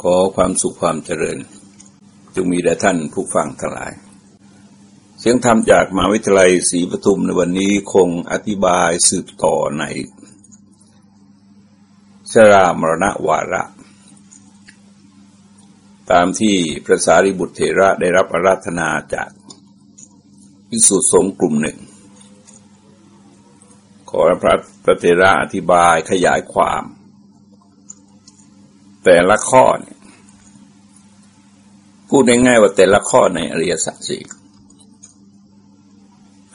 ขอความสุขความเจริญจงมีแด่ท่านผู้ฟังทั้งหลาย เสียงธรรมจากมหาวิทยาลัยศรีปทุมในวันนี้คงอธิบายสืบต่อในชรามรณะวาระ ตามที่พระสารีบุตรเถระได้รับอาราธนาจากพิสุทธิสงฆ์กลุ่มหนึ่ง ขอพระพระเถระอธิบายขยายความ แต่ละข้อเนี่ยพูดง่ายๆว่าแต่ละข้อในอริยสัจสี่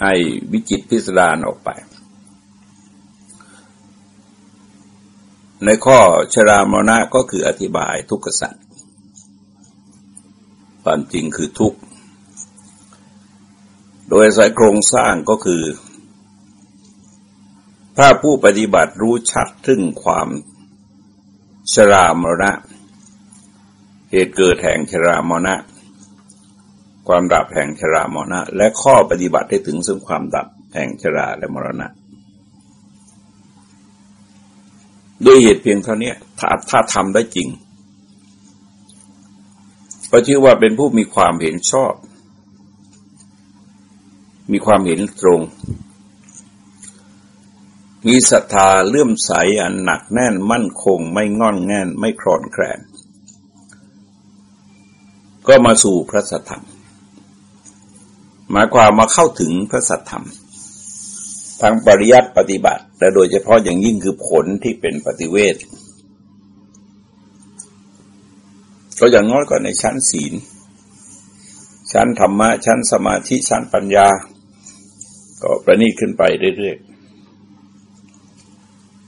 ให้วิจิตพิสดารออกไป ในข้อชรามรณะก็คืออธิบายทุกขสัจความจริงคือทุกข์ โดยสายโครงสร้างก็คือ ถ้าผู้ปฏิบัติรู้ชัดถึงความ ชรามรณะ เหตุเกิดแห่งชรามรณะ ความดับแห่งชรามรณะ และข้อปฏิบัติให้ถึงซึ่งความดับแห่งชราและมรณะ ด้วยเหตุเพียงเท่านี้ถ้าถ้าทำได้จริง ก็ชื่อว่าเป็นผู้มีความเห็นชอบ มีความเห็นตรง มีศรัทธาเลื่อมใสอันหนักแน่นมั่นคง ไม่งอนแง่นไม่คลอนแคลนก็มาสู่พระสัทธรรมหมายความมาเข้าถึงพระสัทธรรมทางปริยัติปฏิบัติ และโดยเฉพาะอย่างยิ่งคือผลที่เป็นปฏิเวทก็อย่างน้อยก็ในชั้นศีล ชั้นธรรมะ ชั้นสมาธิ ชั้นปัญญา ก็ประนีขึ้นไปเรื่อยๆ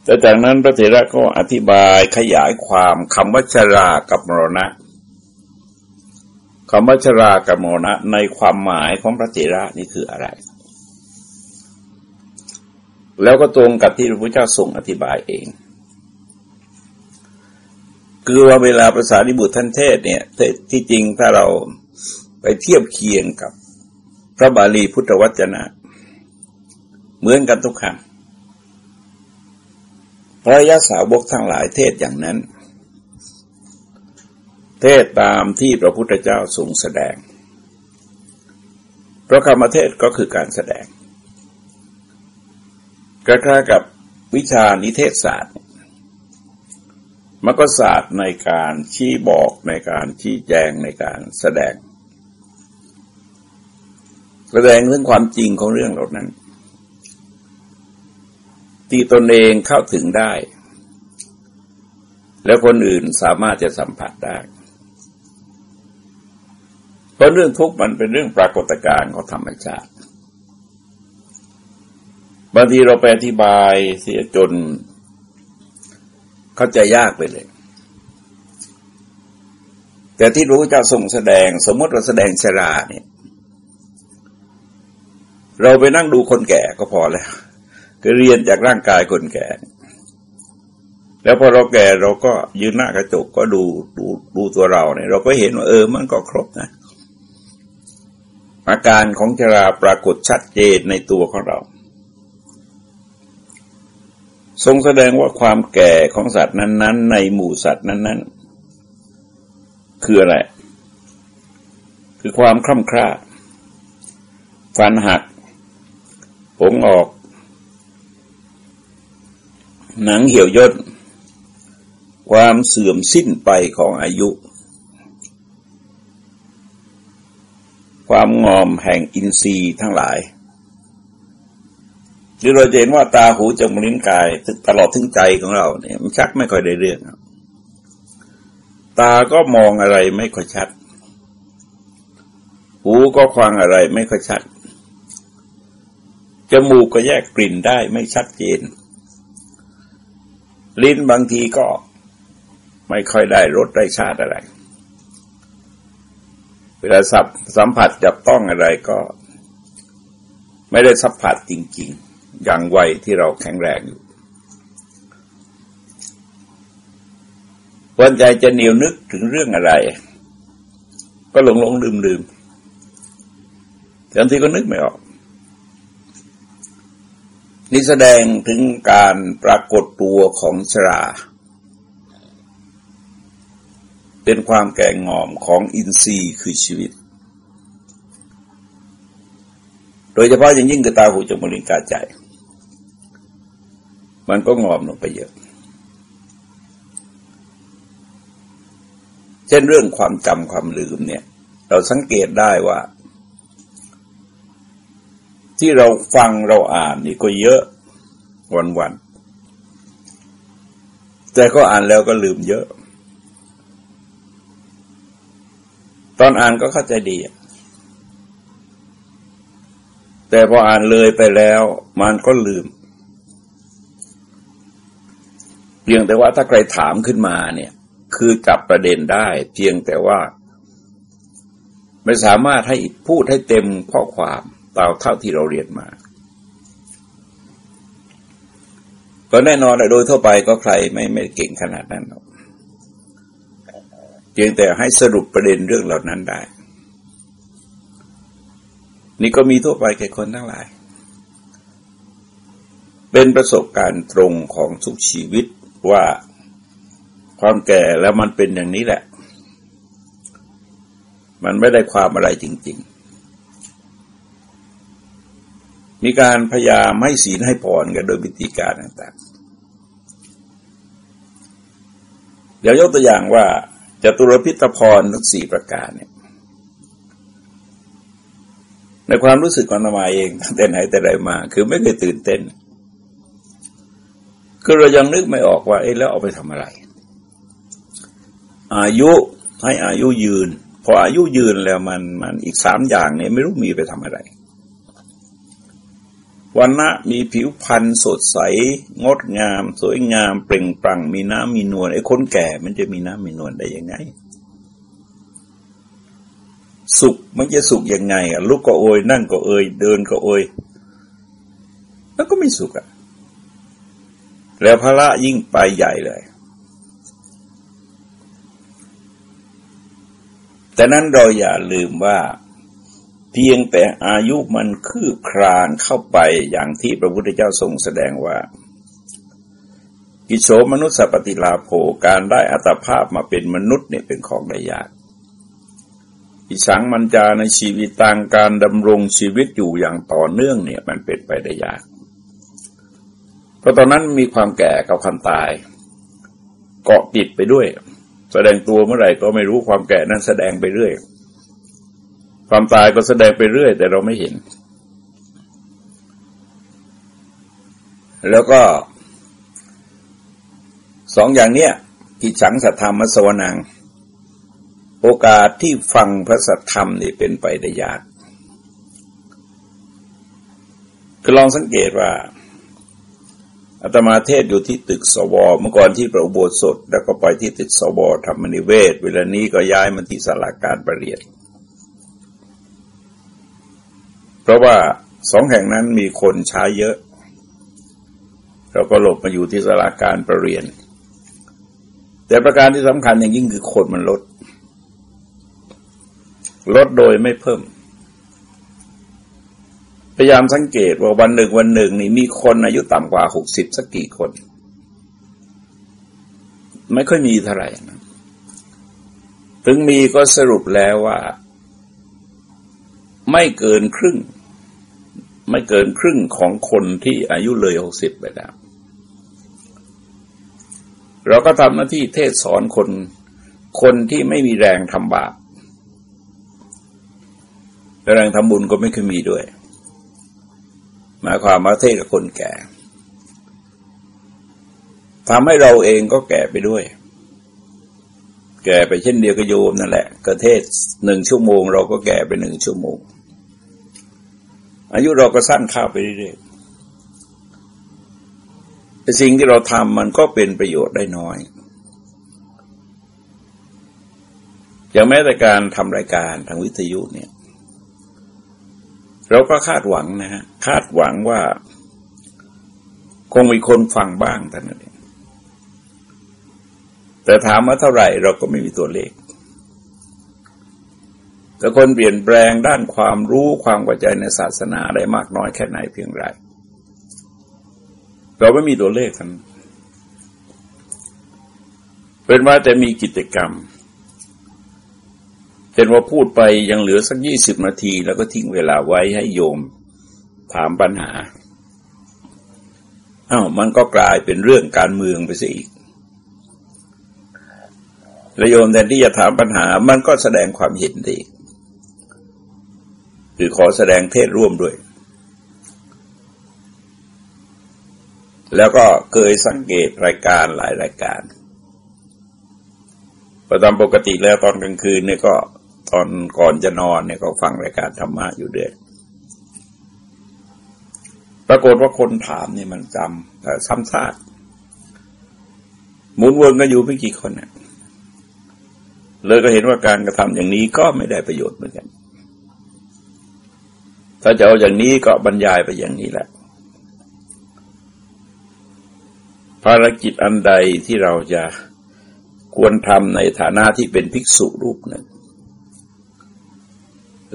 แต่จากนั้นพระเถระก็อธิบายขยายความคำวัชรากับมรณะคำว่าชรากับมณะในความหมายของพระเถระนี่คืออะไร แล้วก็ตรงกับที่พระพุทธเจ้าทรงอธิบายเอง คือว่าเวลาภาษาดิบุตรท่านเทศเนี่ยที่จริงถ้าเราไปเทียบเคียงกับพระบาลีพุทธวจนะ เหมือนกันทุกคำ พระยาสาวกทั้งหลายเทศอย่างนั้น เทศตามที่พระพุทธเจ้าทรงแสดงเพราะคำเทศก็คือการแสดงคล้ายๆกับวิชานิเทศศาสตร์มันก็ศาสตร์ในการชี้บอกในการชี้แจงในการแสดง แสดงเรื่องความจริงของเรื่องเหล่านั้น ที่ตนเองเข้าถึงได้ แล้วคนอื่นสามารถจะสัมผัสได้ เพราะเรื่องทุกข์มันเป็นเรื่องปรากฏการณ์ของธรรมชาติบางทีเราไปอธิบายเสียจน เข้าใจยากไปเลย แต่ที่รู้จะส่งแสดง สมมติเราแสดงชราเนี่ย เราไปนั่งดูคนแก่ก็พอแล้ว ก็เรียนจากร่างกายคนแก่ แล้วพอเราแก่เราก็ยืนหน้ากระจกก็ดูดูดูตัวเราเนี่ยเราก็เห็นว่าเออมันก็ครบนะอาการของชราปรากฏชัดเจนในตัวของเรา ทรงแสดงว่าความแก่ของสัตว์นั้น ๆ ในหมู่สัตว์นั้น ๆ คืออะไร คือความคล่ำคร่าฟันหัก ผมออก หนังเหี่ยวย่นความเสื่อมสิ้นไปของอายุ ความงอมแห่งอินทรีย์ทั้งหลายหรือเราเห็นว่าตาหูจมูกลิ้นกายตลอดถึงใจของเราเนี่ยมันชักไม่ค่อยได้เรื่องตาก็มองอะไรไม่ค่อยชัด หูก็ฟังอะไรไม่ค่อยชัด จมูกก็แยกกลิ่นได้ไม่ชัดเจน ลิ้นบางทีก็ไม่ค่อยได้รสได้ชาติอะไร เวลาสับสัมผัสจับต้องอะไรก็ ไม่ได้สัมผัสจริง ๆ อย่างวัยที่เราแข็งแรงอยู่วันใจจะเหนียวนึกถึงเรื่องอะไร ก็หลงหลงลืมลืมบางทีก็นึกไม่ออก นี่แสดงถึงการปรากฏตัวของชราเเป็นความแก่งอมของอินทรีย์คือชีวิต โดยเฉพาะอย่างยิ่งกระตาหูจมูกลิ้นกายใจ มันก็งอมลงไปเยอะเช่นเรื่องความจำความลืมเนี่ย เราสังเกตได้ว่า ที่เราฟังเราอ่านนี่ก็เยอะวันๆแต่ก็อ่านแล้วก็ลืมเยอะ ตอนอ่านก็เข้าใจดี แต่พออ่านเลยไปแล้วมันก็ลืม เพียงแต่ว่าถ้าใครถามขึ้นมาเนี่ย คือจับประเด็นได้ เพียงแต่ว่า ไม่สามารถให้พูดให้เต็มข้อความ ตาเท่าที่เราเรียนมา ก็แน่นอนโดยทั่วไปก็ใครไม่ไม่เก่งขนาดนั้นหรอกพียงแต่ให้สรุปประเด็นเรื่องเหล่านั้นได้ นี่ก็มีทั่วไปแก่คนทั้งหลาย เป็นประสบการณ์ตรงของทุกชีวิตว่าความแก่แล้วมันเป็นอย่างนี้แหละ มันไม่ได้ความอะไรจริง ๆ มีการพยายามให้ศีลให้พรกันโดยวิธีการต่างๆ เดี๋ยวยกตัวอย่างว่าจตุรพิธพรทั้งสี่ประการเนี่ยในความรู้สึกของนมาเองตั้งแต่ไหนแต่ไรมา คือไม่เคยตื่นเต้น คือเรายังนึกไม่ออกว่าเอ๊ะแล้วเอาไปทำอะไร อายุให้อายุยืน พออายุยืนแล้วมันมันอีกสามอย่างเนี่ยไม่รู้มีไปทำอะไร วันนะมีผิวพรรณสดใส งดงาม สวยงาม เปล่งปลั่ง มีน้ำมีนวลไอ้คนแก่มันจะมีน้ำมีนวลได้ยังไง สุขมันจะสุขยังไงอะลุกก็โอยนั่งก็เอย เดินก็โอย แล้วก็ไม่สุขอะ แล้วพระยิ่งไปใหญ่เลย แต่นั้นเราอย่าลืมว่า เพียงแต่อายุมันคืบคลานเข้าไปอย่างที่พระพุทธเจ้าทรงแสดงว่า กิโสมนุษย์สัปติลาโภการได้อัตภาพมาเป็นมนุษย์เนี่ยเป็นของได้ยากอิสังมันจาในชีวิตต่างการดำรงชีวิตอยู่อย่างต่อเนื่องเนี่ยมันเป็นไปได้ยาก เพราะตอนนั้นมีความแก่กับความตาย เกาะติดไปด้วย แสดงตัวเมื่อไหร่ก็ไม่รู้ความแก่นั้นแสดงไปเรื่อย ความตายก็แสดงไปเรื่อย แต่เราไม่เห็น แล้วก็สองอย่างเนี้ยกิจสังสัทธรรมสวนัง โอกาสที่ฟังพระสัทธรรมนี่เป็นไปได้ยากคือลองสังเกตว่าอาตมาเทศอยู่ที่ตึกสวเมื่อก่อนที่ประอุโบสถ แล้วก็ไปที่ตึกสวธรรมนิเวศ เวลานี้ก็ย้ายมาที่สาราการประเรียน ราะว่าสองแห่งนั้นมีคนใช้เยอะ เราก็หลบมาอยู่ที่สลาการประเรียน แต่ประการที่สำคัญอย่างยิ่งคือคนมันลด ลดโดยไม่เพิ่ม พยายามสังเกตว่าวันหนึ่งวันหนึ่งนี่มีคนอายุต่ำกว่าหกสิบสักกี่คน ไม่ค่อยมีเท่าไหร่นะถึงมีก็สรุปแล้วว่า ไม่เกินครึ่ง ไม่เกินครึ่งของคนที่อายุเลยหกสิบไปแล้วเราก็ทำหน้าที่เทศสอนคนคนที่ไม่มีแรงทำบาปแรงทำบุญก็ไม่เคยมีด้วย หมายความว่าเทศกับคนแก่ทำให้เราเองก็แก่ไปด้วย แก่ไปเช่นเดียวกับโยมนั่นแหละก็เทศหนึ่งชั่วโมง เราก็แก่ไปหนึ่งชั่วโมง อายุเราก็สั้นข้าวไปเรื่อยๆแต่สิ่งที่เราทำมันก็เป็นประโยชน์ได้น้อย อย่างแม้แต่การทำรายการทางวิทยุเนี่ย เราก็คาดหวังนะฮะคาดหวังว่า คงมีคนฟังบ้างแต่นั้นเองแต่ถามว่าเท่าไหร่เราก็ไม่มีตัวเลข แต่คนเปลี่ยนแปลงด้านความรู้ความเข้าใจในศาสนาได้มากน้อยแค่ไหนเพียงไรเราไม่มีตัวเลขกันเป็นว่าแต่มีกิจกรรมเช่นว่าพูดไปยังเหลือสักยี่สิบนาที แล้วก็ทิ้งเวลาไว้ให้โยมถามปัญหาอา้าวมันก็กลายเป็นเรื่องการเมืองไปซะอีกระโยมแทนที่จะถามปัญหา มันก็แสดงความเห็นดี คือขอแสดงเทศร่วมด้วย แล้วก็เคยสังเกตรายการหลายรายการประจำปกติแล้วตอนกลางคืนเนี่ยก็ตอนก่อนจะนอนเนี่ยก็ฟังรายการธรรมะอยู่เดือยปรากฏว่าคนถามนี่มันจำซ้ำซากหมุนวนกันอยู่ไม่กี่คนเนี่ยเลยก็เห็นว่าการกระทำอย่างนี้ก็ไม่ได้ประโยชน์เหมือนกัน ถ้าจะเอาอย่างนี้ก็บรรยายไปอย่างนี้แหละ ภารกิจอันใดที่เราจะควรทำในฐานะที่เป็นภิกษุรูปหนึ่ง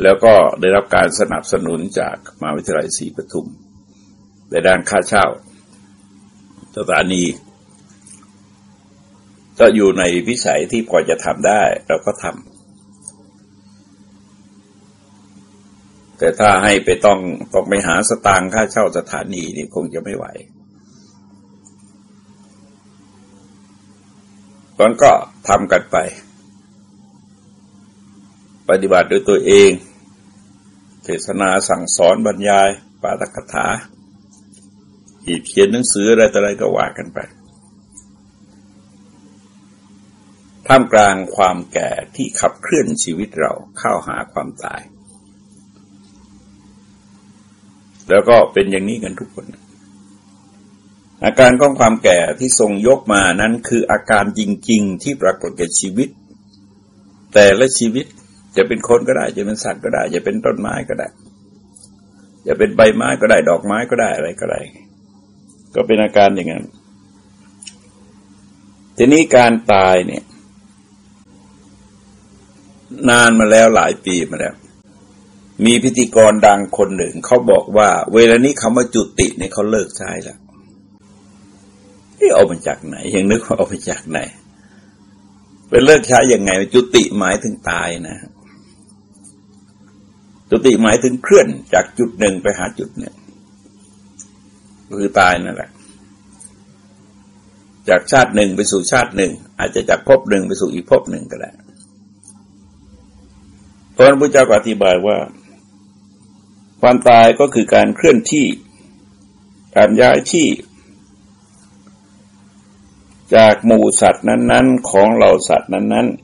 แล้วก็ได้รับการสนับสนุนจากมหาวิทยาลัยศรีปทุมในด้านค่าเช่าสถานีก็อยู่ในวิสัยที่พอจะทำได้ เราก็ทำ แต่ถ้าให้ไปต้องต้องไปหาสตางค์ค่าเช่าสถานีนี่คงจะไม่ไหวมันก็ทำกันไป ปฏิบัติด้วยตัวเอง เทศนาสั่งสอนบรรยาย ปาตกถาเขียนหนังสืออะไรต่ออะไรก็ว่ากันไป ท่ามกลางความแก่ที่ขับเคลื่อนชีวิตเราเข้าหาความตาย แล้วก็เป็นอย่างนี้กันทุกคน อาการของความแก่ที่ทรงยกมานั้นคืออาการจริง ๆ ที่ปรากฏแก่ชีวิต แต่ละชีวิตจะเป็นคนก็ได้จะเป็นสัตว์ก็ได้ จะเป็นต้นไม้ก็ได้ จะเป็นใบไม้ก็ได้ ดอกไม้ก็ได้อะไรก็ได้ ก็เป็นอาการอย่างนั้นทีนี้การตายเนี่ย นานมาแล้วหลายปีมาแล้ว มีพิธีกรดังคนหนึ่งเขาบอกว่า เวลานี้คำว่าจุติเนี่ยเขาเลิกใช้แล้วที่เอามาจากไหน ยังนึกว่าเอามาจากไหนเป็นเลิกใช้ยังไง จุติหมายถึงตายนะ จุติหมายถึงเคลื่อนจากจุดหนึ่งไปหาจุดหนึ่งคือตายนั่นแหละ จากชาติหนึ่งไปสู่ชาติหนึ่ง อาจจะจากภพหนึ่งไปสู่อีกภพหนึ่งก็ได้พระพุทธเจ้าอธิบายว่า ความตายก็คือการเคลื่อนที่ การย้ายที่ จากหมู่สัตว์นั้น ๆ ของเหล่าสัตว์นั้น ๆ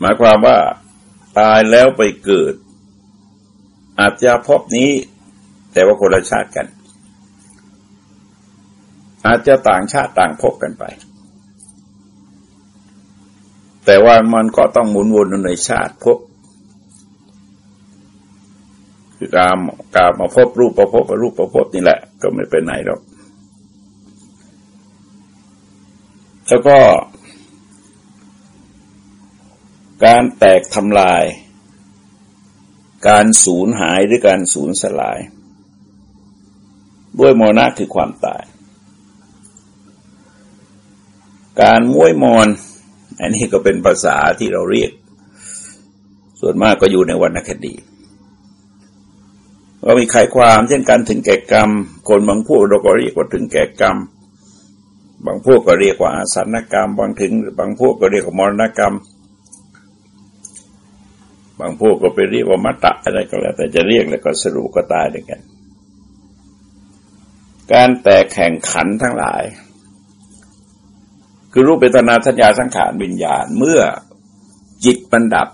หมายความว่าตายแล้วไปเกิด อาจจะพบนี้แต่ว่าคนละชาติกัน อาจจะต่างชาติต่างพบกันไป แต่ว่ามันก็ต้องหมุนวนในชาติพบ คือกามกามมาพบรูปประพบรูปประพบนี่แหละ ก็ไม่ไปไหนหรอกแล้วก็ การแตกทำลาย การสูญหายหรือการสูญสลาย ด้วยมรณะคือความตาย การม้วยมอนอันนี้ก็เป็นภาษาที่เราเรียก ส่วนมากก็อยู่ในวรรณคดี ว่ามีใครความเช่นการถึงแก่กรรม คนบางพวกเราก็เรียกว่าถึงแก่กรรม บางพวกก็เรียกว่าอาสันกรรม บางถึง บางพวกก็เรียกว่ามรณกรรม บางพวกก็ไปเรียกว่ามัตตะอะไรก็แล้ว แต่จะเรียกแล้วก็สรุปก็ตายด้วยกัน การแตกแข่งขันทั้งหลาย คือรูปเปตนาสัญญาสังขารวิญญาณเมื่อจิตมันดับ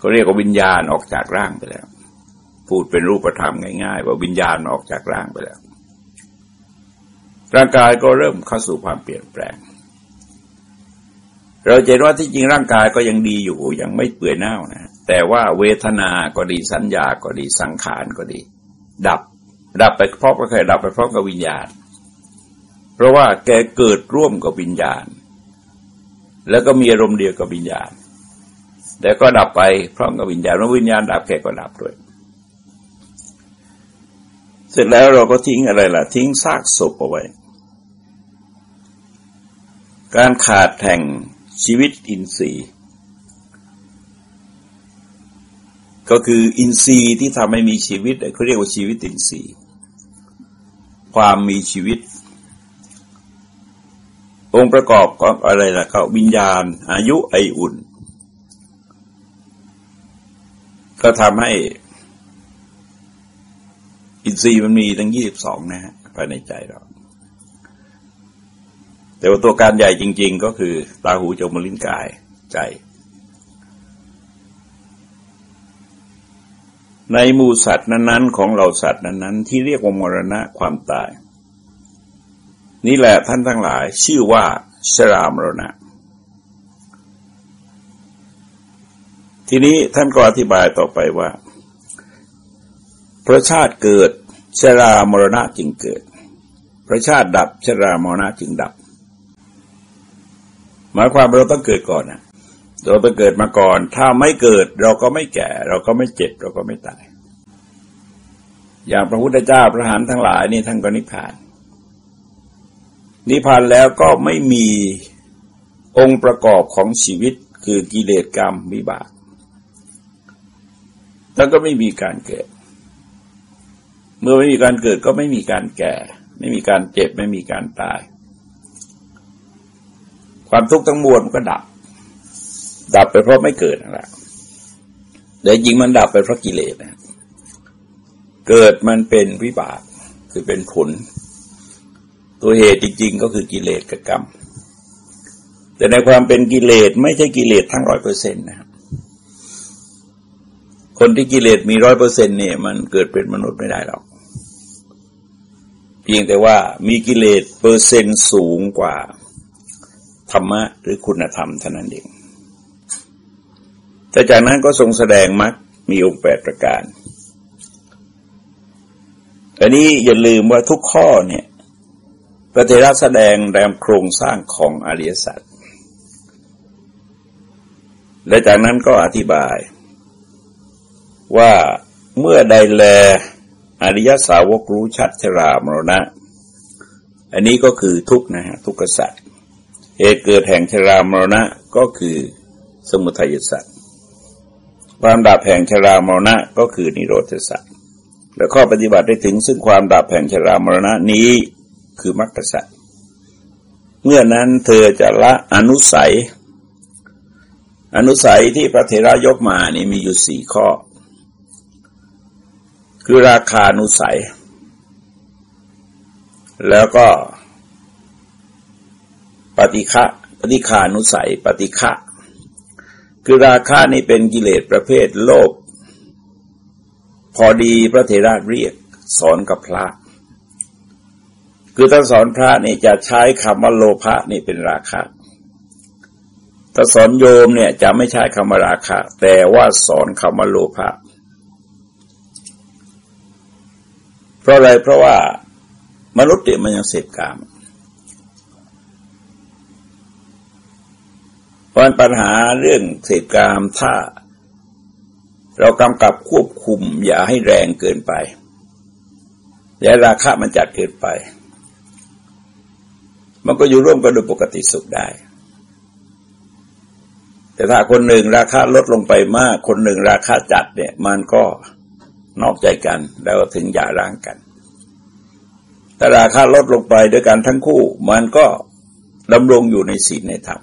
ก็เรียกว่าวิญญาณออกจากร่างไปแล้ว พูดเป็นรูปธรรมง่ายๆ ว่าวิญญาณออกจากร่างไปแล้ว ร่างกายก็เริ่มเข้าสู่ความเปลี่ยนแปลง เราจะว่าที่จริงร่างกายก็ยังดีอยู่ยังไม่เปื่อยเน่านะแต่ว่าเวทนาก็ดีสัญญาก็ดีสังขารก็ดี ดับ ดับไปพร้อมกับใครดับไปพร้อมกับวิญญาณ เพราะว่าแกเกิดร่วมกับวิญญาณ แล้วก็มีอารมณ์เดียวกับวิญญาณ แต่ก็ดับไปพร้อมกับวิญญาณเมื่อวิญญาณดับแกก็ดับด้วย เสร็จแล้วเราก็ทิ้งอะไรล่ะ ทิ้งซากศพเอาไว้ การขาดแห่งชีวิตอินทรีย์ ก็คืออินทรีย์ที่ทำให้มีชีวิตเขาเรียกว่าชีวิตอินทรีย์ ความมีชีวิต องค์ประกอบก็อะไรล่ะก็วิญญาณ อายุไออุ่น ก็ทำให้ อินทรีย์มันมีทั้งยี่สิบสองนะฮะภายในใจเรา แต่ว่าตัวการใหญ่จริง ๆ ก็คือ ตาหูจมูกลิ้นกายใจ ในหมู่สัตว์นั้น ๆ ของเราสัตว์นั้นๆ ที่เรียกว่ามรณะความตาย นี่แหละท่านทั้งหลาย ชื่อว่าชรามรณะทีนี้ท่านก็อธิบายต่อไปว่า พระชาติเกิดชรามรณะจึงเกิด พระชาติดับชรามรณะจึงดับ หมายความเราต้องเกิดก่อนนะเราต้องเกิดมาก่อน ถ้าไม่เกิดเราก็ไม่แก่ เราก็ไม่เจ็บ เราก็ไม่ตาย อย่างพระพุทธเจ้าพระหานทั้งหลายนี่ท่านก็นิพพาน นิพพานแล้วก็ไม่มีองค์ประกอบของชีวิตคือกิเลสกรรมวิบากแล้วก็ไม่มีการเกิด เมื่อไม่มีการเกิดก็ไม่มีการแก่ ไม่มีการเจ็บ ไม่มีการตาย ความทุกข์ทั้งมวลมันก็ดับ ดับไปเพราะไม่เกิดนั่นแหละแต่จริงมันดับไปเพราะกิเลสนะเกิดมันเป็นวิบากคือเป็นผล ตัวเหตุจริงๆก็คือกิเลสกับกรรม แต่ในความเป็นกิเลสไม่ใช่กิเลสทั้งร้อยเปอร์เซ็นต์นะ คนที่กิเลสมีร้อยเปอร์เซ็นต์เนี่ยมันเกิดเป็นมนุษย์ไม่ได้หรอก เพียงแต่ว่ามีกิเลสเปอร์เซ็นต์สูงกว่า ธรรมะหรือคุณธรรมเท่านั้นเอง แต่จากนั้นก็ทรงแสดงมรรคมีองค์แปดประการ อันนี้อย่าลืมว่าทุกข้อเนี่ยพระเทระแสดงแรมโครงสร้างของอริยสัจและจากนั้นก็อธิบาย ว่าเมื่อใดแลอริยสาวกรู้ชัดชรามรณะ อันนี้ก็คือทุกนะฮะทุกขสัจเหตุเกิดแห่งชรามรณะก็คือสมุทัยสัตว์ความดับแห่งชรามรณะก็คือนิโรธสัตว์และข้อปฏิบัติได้ถึงซึ่งความดับแห่งชรามรณะนี้คือมรรคสัตว์เมื่อนั้นเธอจะละอนุสัย อนุสัยที่พระเถระยกมานี่มีอยู่สี่ข้อ คือราคานุสัย แล้วก็ ปฏิฆะปฏิคานุสัย ปฏิฆะคือราคานี่เป็นกิเลสประเภทโลภพอดีพระเทระเรียก สอนกับพระ คือถ้าสอนพระนี่จะใช้คำว่าโลภะนี่เป็นราคะถ้าสอนโยมเนี่ยจะไม่ใช้คำว่าราคะ แต่ว่าสอนคำว่าโลภะ เพราะอะไรเพราะว่ามนุษย์เนี่ยมันยังเสพกามพราะปัญหาเรื่องเสพกามถ้า เรากำกับควบคุม อย่าให้แรงเกินไป อย่าราคามันจัดเกินไป มันก็อยู่ร่วมกันโดยปกติสุขได้ แต่ถ้าคนหนึ่งราคาลดลงไปมาก คนหนึ่งราคาจัดเนี่ย มันก็ นอกใจกันแล้วถึงอย่าร้างกันแต่ราคาลดลงไปด้วยกันทั้งคู่ มันก็ดำรงอยู่ในศีลในธรรม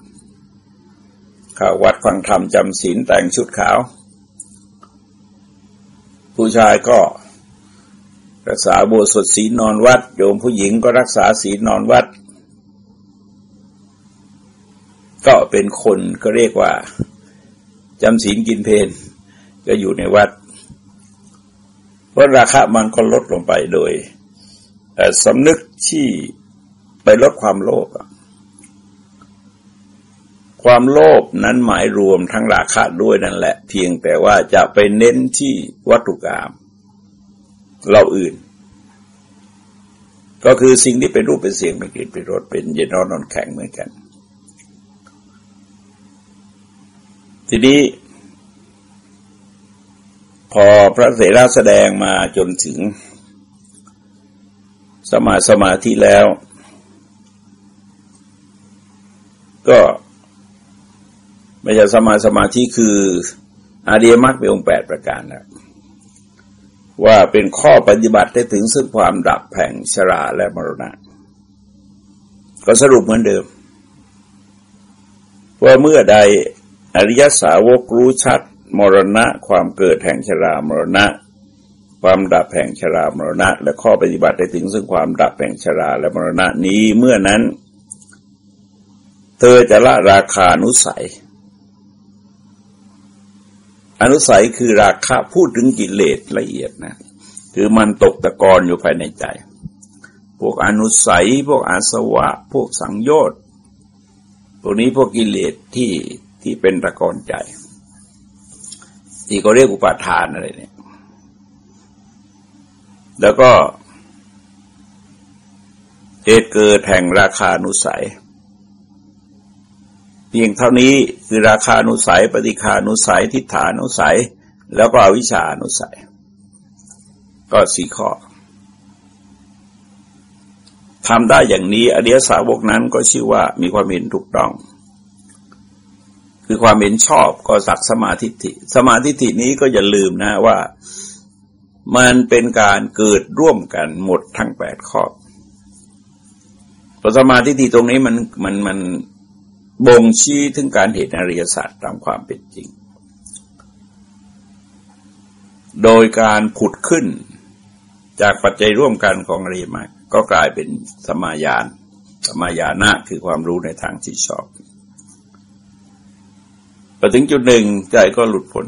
ข้าวัดฟังธรรมจำศีลแต่งชุดขาว ผู้ชายก็รักษาโบสถศีลนอนวัด โยมผู้หญิงก็รักษาศีลนอนวัด ก็เป็นคนก็เรียกว่าจำศีลกินเพนก็อยู่ในวัด เพราะราคามันก็ลดลงไปโดยสำนึกที่ไปลดความโลภความโลภนั้นหมายรวมทั้งราคะด้วยนั่นแหละ เพียงแต่ว่าจะไปเน้นที่วัตถุกรรมเราอื่น ก็คือสิ่งที่เป็นรูปเป็นเสียงเป็นกลิ่นเป็นรสเป็นเย็นร้อนนอนแข็งเหมือนกัน ทีนี้ พอพระเสราแสดงมาจนถึง สมาสมาธิแล้ว ก็ไม่ใช่สมาสมาธิคืออาเดียมรรคเป็นองค์แปดประการนะว่าเป็นข้อปฏิบัติได้ถึงซึ่งความดับแห่งชราและมรณะ ก็สรุปเหมือนเดิม ว่าเมื่อใดอริยสาวกรู้ชัด มรณะ ความเกิดแห่งชรามรณะ ความดับแห่งชรามรณะ และข้อปฏิบัติได้ถึงซึ่งความดับแห่งชราและมรณะนี้เมื่อนั้น เธอจะละราคานุสัย อนุสัยคือราคะพูดถึงกิเลสละเอียดนะคือมันตกตะกอนอยู่ภายในใจ พวกอนุสัย พวกอาสวะ พวกสังโยชน์พวกนี้พวกกิเลสที่ที่เป็นตะกอนใจ ที่เขาเรียกอุปาทานอะไรเนี่ย แล้วก็เหตุเกิดแห่งราคานุสัย เพียงเท่านี้คือราคานุสัย ปฏิคานุสัย ทิฏฐานุสัย แล้วก็อวิชานุสัย ก็สี่ข้อทำได้อย่างนี้อริยสาวกนั้นก็ชื่อว่ามีความเห็นถูกต้อง คือความเห็นชอบก็สักสมาธิิสมาธิินี้ก็อย่าลืมนะว่ามันเป็นการเกิดร่วมกันหมดทั้งแปดข้อสมาธิิตรงนี้มันมันมันบ่งชี้ถึงการเห็นอริยสัจตามความเป็นจริง โดยการผุดขึ้นจากปัจจัยร่วมกันของอริยมรรคก็กลายเป็นสมายานสมายานะคือความรู้ในทางที่ชอบ พอถึงจุดหนึ่งใจก็หลุดพ้น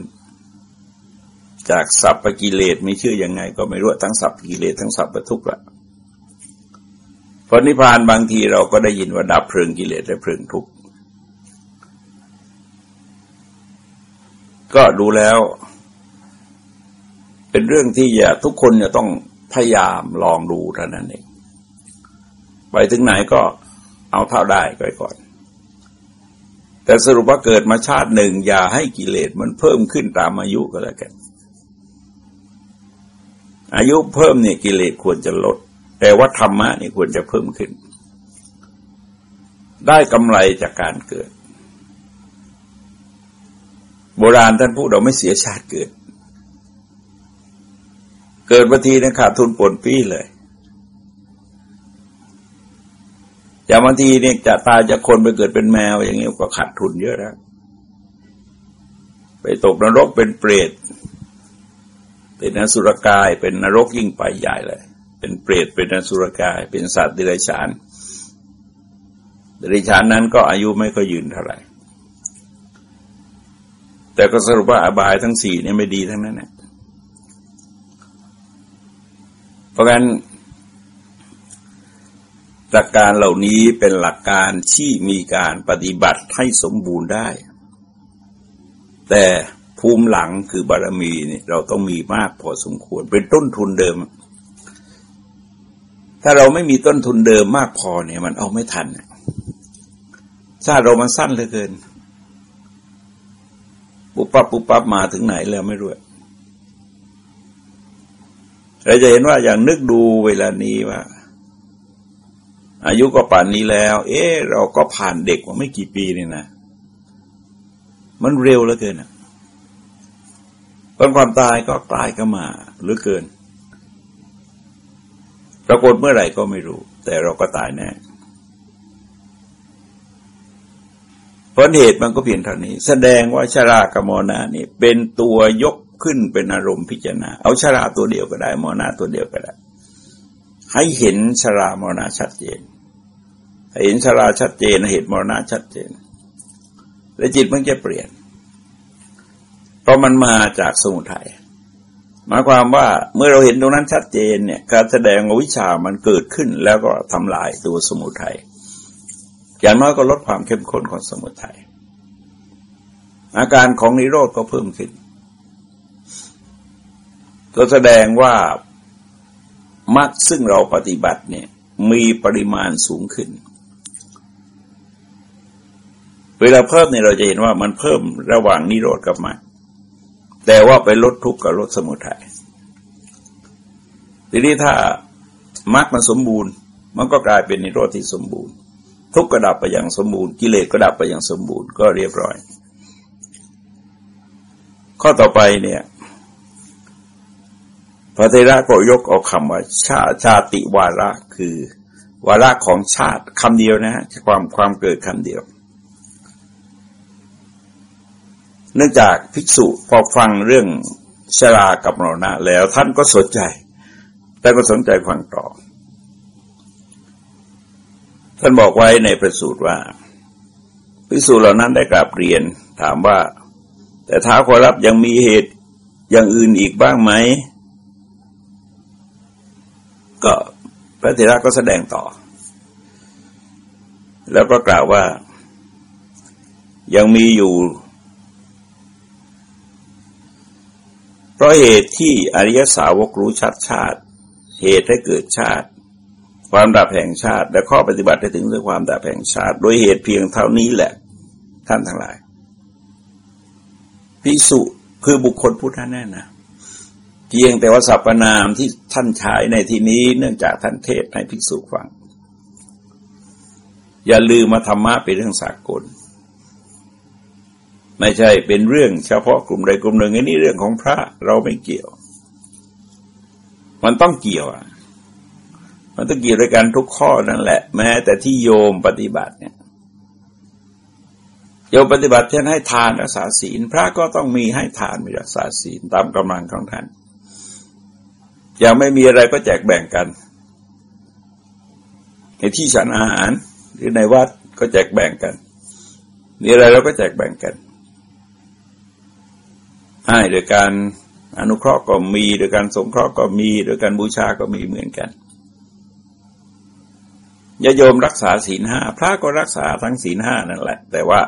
จากสัพพกิเลสไม่เชื่ออยังไง ก็ไม่รู้ทั้งสัพพกิเลสทั้งสัพพทุกข์ละพอนิพพานบางทีเราก็ได้ยินว่าดับเพลิงกิเลสและเพลิงทุกข์ก็ดูแล้ว เป็นเรื่องที่อย่าทุกคนจะต้องพยายามลองดูเท่านั้นเองไปถึงไหนก็เอาเท่าได้ก่อน แต่สรุปว่าเกิดมาชาติหนึ่ง อย่าให้กิเลสมันเพิ่มขึ้นตามอายุก็แล้วกัน อายุเพิ่มเนี่ยกิเลสควรจะลด แต่ว่าธรรมะนี่ควรจะเพิ่มขึ้น ได้กำไรจากการเกิด โบราณท่านพูดเราไม่เสียชาติเกิด เกิดบางทีนะขาดทุนปนปี้เลย อย่างบางทีเนี่ยจะตายจากคนไปเกิดเป็นแมว อย่างเงี้ยก็ขาดทุนเยอะแล้วไปตกนรกเป็นเปรตเป็นนสุรกาย เป็นนรกยิ่งไปใหญ่เลย เป็นเปรตเป็นนสุรกาย เป็นสัตว์ดิเรกชันดิเรกชันนั้นก็อายุไม่ก็ยืนเท่าไหร่แต่ก็สรุปว่าอบายทั้งสี่เนี่ยไม่ดีทั้งนั้นเนะเพราะงั้น หลักการเหล่านี้เป็นหลักการที่มีการปฏิบัติให้สมบูรณ์ได้ แต่ภูมิหลังคือบารมีเนี่ยเราต้องมีมากพอสมควร เป็นต้นทุนเดิม ถ้าเราไม่มีต้นทุนเดิมมากพอเนี่ย มันเอาไม่ทันชาติเรามันสั้นเหลือเกิน ปุบปับปุบปับมาถึงไหนแล้วไม่รู้เราจะเห็นว่าอย่างนึกดูเวลานี้ว่า อายุก็ป่านนี้แล้ว เอ๊เราก็ผ่านเด็กมาไม่กี่ปีนี่นะ มันเร็วเหลือเกินอะตอนความตายก็ตายก็มาหรือเกิน ปรากฏเมื่อไหร่ก็ไม่รู้ แต่เราก็ตายแน่ผลเหตุมันก็เพียงเท่านี้ แสดงว่าชรากมนานี่เป็นตัวยกขึ้นเป็นอารมณ์พิจารณา เอาชราตัวเดียวก็ได้มอนาตัวเดียวก็ได้ ให้เห็นชรามรณะชัดเจน เห็นชราชัดเจนเหตุมรณะชัดเจน และจิตมันจะเปลี่ยน เพราะมันมาจากสมุทัยหมายความว่าเมื่อเราเห็นตรงนั้นชัดเจนเนี่ยการแสดงวิชามันเกิดขึ้นแล้วก็ทำลายตัวสมุทัยอย่างน้อยก็ลดความเข้มข้นของสมุทัยอาการของนิโรธก็เพิ่มขึ้น ก็แสดงว่ามรรคซึ่งเราปฏิบัติเนี่ยมีปริมาณสูงขึ้น เวลาเพิ่มเนี่ยเราจะเห็นว่ามันเพิ่มระหว่างนิโรธกับมรรคแต่ว่าไปลดทุกข์กับลดสมุทัยทีนี้ถ้ามรรคมันสมบูรณ์ มันก็กลายเป็นนิโรธที่สมบูรณ์ ทุกข์ก็ดับไปอย่างสมบูรณ์กิเลสก็ดับไปอย่างสมบูรณ์ก็เรียบร้อย ข้อต่อไปเนี่ยพระเทระก็ยกเอาคำว่าชาชาติวาระคือ วาระของชาติคำเดียวนะฮะความความเกิดคำเดียว เนื่องจากภิกษุพอฟังเรื่องชรากับมรณะแล้วท่านก็สนใจ แต่ก็สนใจฟังต่อ ท่านบอกไว้ในประสูตรว่าภิกษุเหล่านั้นได้กราบเรียนถามว่า แต่ท้าขอรับยังมีเหตุอย่างอื่นอีกบ้างไหม ก็พระเถระก็แสดงต่อ แล้วก็กล่าวว่า ยังมีอยู่ เพราะเหตุที่อริยสาวกรู้ชัดชาติ เหตุให้เกิดชาติ ความดับแห่งชาติ และข้อปฏิบัติให้ถึงเรื่องความดับแห่งชาติ โดยเหตุเพียงเท่านี้แหละ ท่านทั้งหลายพิสุคือบุคคลพุทธแน่นะเพียงแต่ว่าสรรพนามที่ท่านใช้ในที่นี้เนื่องจากท่านเทศให้ภิกษุฟัง อย่าลืมมาธรรมะเป็นเรื่องสากล ไม่ใช่เป็นเรื่องเฉพาะกลุ่มใดกลุ่มหนึ่งอันนี้เรื่องของพระเราไม่เกี่ยว มันต้องเกี่ยวอะ มันต้องเกี่ยวด้วยกันทุกข้อนั่นแหละ แม้แต่ที่โยมปฏิบัติเนี่ยโยมปฏิบัติเช่นให้ทานรักษาศีล พระก็ต้องมีให้ทานมีรักษาศีลตามกำลังของท่านอย่าไม่มีอะไรก็แจกแบ่งกัน ในที่ฉันอาหารหรือในวัดก็แจกแบ่งกันมีอะไรเราก็แจกแบ่งกัน ให้โดยการอนุเคราะห์ก็มีโดยการสงเคราะห์ก็มีโดยการบูชาก็มีเหมือนกันญาโยมรักษาศีลห้าพระก็รักษาทั้งศีลห้านั่นแหละ แต่ว่า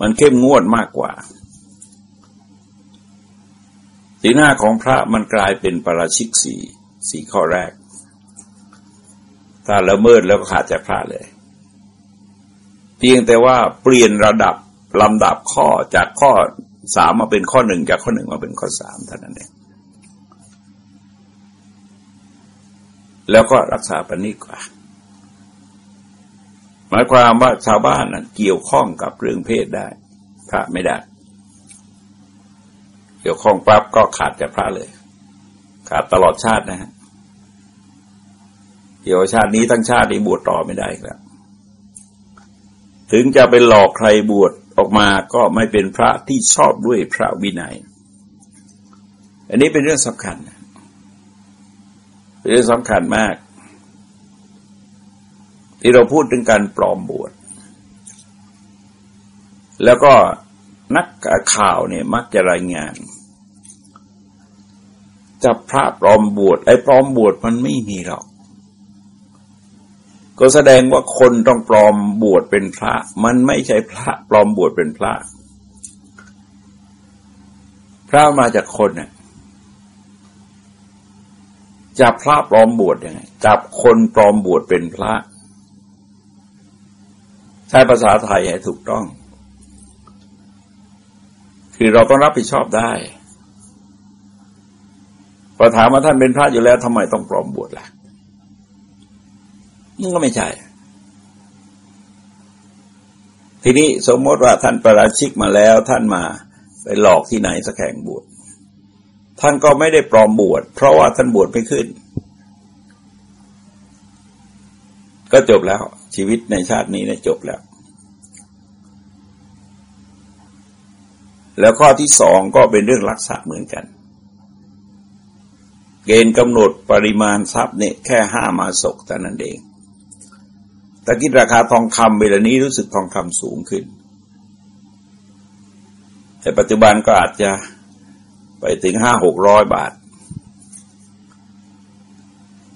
มันเข้มงวดมากกว่า ศีลห้าของพระมันกลายเป็นปราชิกสี่สี่ข้อแรก ถ้าละเมิดแล้วก็ขาดจากพระเลย เพียงแต่ว่าเปลี่ยนระดับลำดับข้อจากข้อ สามมาเป็นข้อหนึ่งจากข้อหนึ่งมาเป็นข้อสามเท่านั้นเองแล้วก็รักษาปณิกว่า หมายความว่าชาวบ้านนั้นเกี่ยวข้องกับเรื่องเพศได้ พระไม่ได้ เกี่ยวข้องปั๊บก็ขาดจากพระเลย ขาดตลอดชาตินะฮะเกี่ยวชาตินี้ทั้งชาตินี้บวชต่อไม่ได้ครับถึงจะไปหลอกใครบวช ออกมาก็ไม่เป็นพระที่ชอบด้วยพระวินัย อันนี้เป็นเรื่องสำคัญ เป็นเรื่องสำคัญมาก ที่เราพูดถึงการปลอมบวช แล้วก็นักข่าวเนี่ยมักจะรายงานจะพระปลอมบวชไอ้ปลอมบวชมันไม่มีหรอก ก็แสดงว่าคนต้องปลอมบวชเป็นพระ มันไม่ใช่พระปลอมบวชเป็นพระ พระมาจากคนเนี่ยจับพระปลอมบวชยังไงจับคนปลอมบวชเป็นพระ ใช้ภาษาไทยให้ถูกต้อง คือเราต้องรับผิดชอบได้พอถามว่าท่านเป็นพระอยู่แล้วทำไมต้องปลอมบวชล่ะ มันก็ไม่ใช่ ทีนี้สมมติว่าท่านประราชิกมาแล้วท่านมาไปหลอกที่ไหนสักแข่งบวชท่านก็ไม่ได้ปลอมบวชเพราะว่าท่านบวชไม่ขึ้น ก็จบแล้ว ชีวิตในชาตินี้เนี่ยจบแล้ว แล้วข้อที่สองก็เป็นเรื่องรักษาเหมือนกัน เกณฑ์กำหนดปริมาณทรัพย์เนี่ยแค่ห้ามาศกแต่นั้นเอง ตะกิดราคาทองคำเวลานี้รู้สึกทองคำสูงขึ้น แต่ปัจจุบันก็อาจจะไปถึงห้าหกร้อยบาท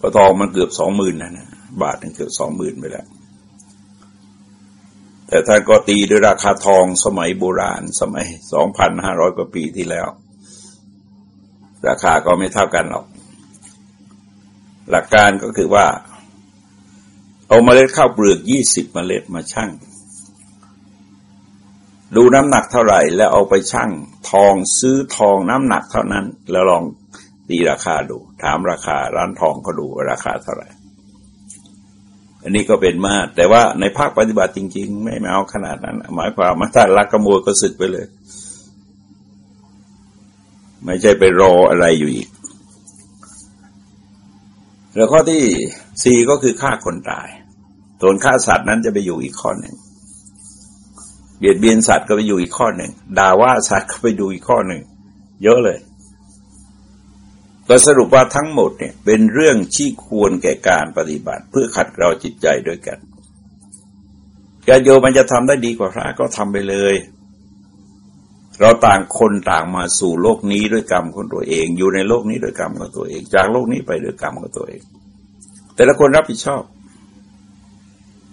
ก็ทองมันเกือบสองหมื่นนะนะบาทนึงเกือบสองหมื่นไปแล้ว แต่ท่านก็ตีด้วยราคาทองสมัยโบราณสมัยสองพันห้าร้อยกว่าปีที่แล้ว ราคาก็ไม่เท่ากันหรอก หลักการก็คือว่า เอาเมล็ดข้าวเปลือกยี่สิบเมล็ดมาชั่ง ดูน้ำหนักเท่าไหร่ แล้วเอาไปชั่ง ทองซื้อทองน้ำหนักเท่านั้น แล้วลองตีราคาดู ถามราคาร้านทองเขาดูราคาเท่าไหร่ อันนี้ก็เป็นมาแต่ว่าในภาคปฏิบัติจริง ๆ ไม่ม่เอาขนาดนั้น หมายความมาถ้าลักขโมยก็สึกไปเลย ไม่ใช่ไปรออะไรอยู่อีก แล้วข้อที่สี่ก็คือฆ่าคนตายส่วนฆ่าสัตว์นั้นจะไปอยู่อีกข้อหนึ่งเบียดเบียนสัตว์ก็ไปอยู่อีกข้อหนึ่งด่าว่าสัตว์ก็ไปดูอีกข้อหนึ่งเยอะเลยก็สรุปว่าทั้งหมดเนี่ยเป็นเรื่องที่ควรแก่การปฏิบัติ เพื่อขัดเกลาจิตใจด้วยกันญาโยมันจะทำได้ดีกว่าพระก็ทำไปเลย เราต่างคนต่างมาสู่โลกนี้ด้วยกรรมของตัวเอง อยู่ในโลกนี้ด้วยกรรมของตัวเอง จากโลกนี้ไปด้วยกรรมของตัวเอง แต่ละคนรับผิดชอบ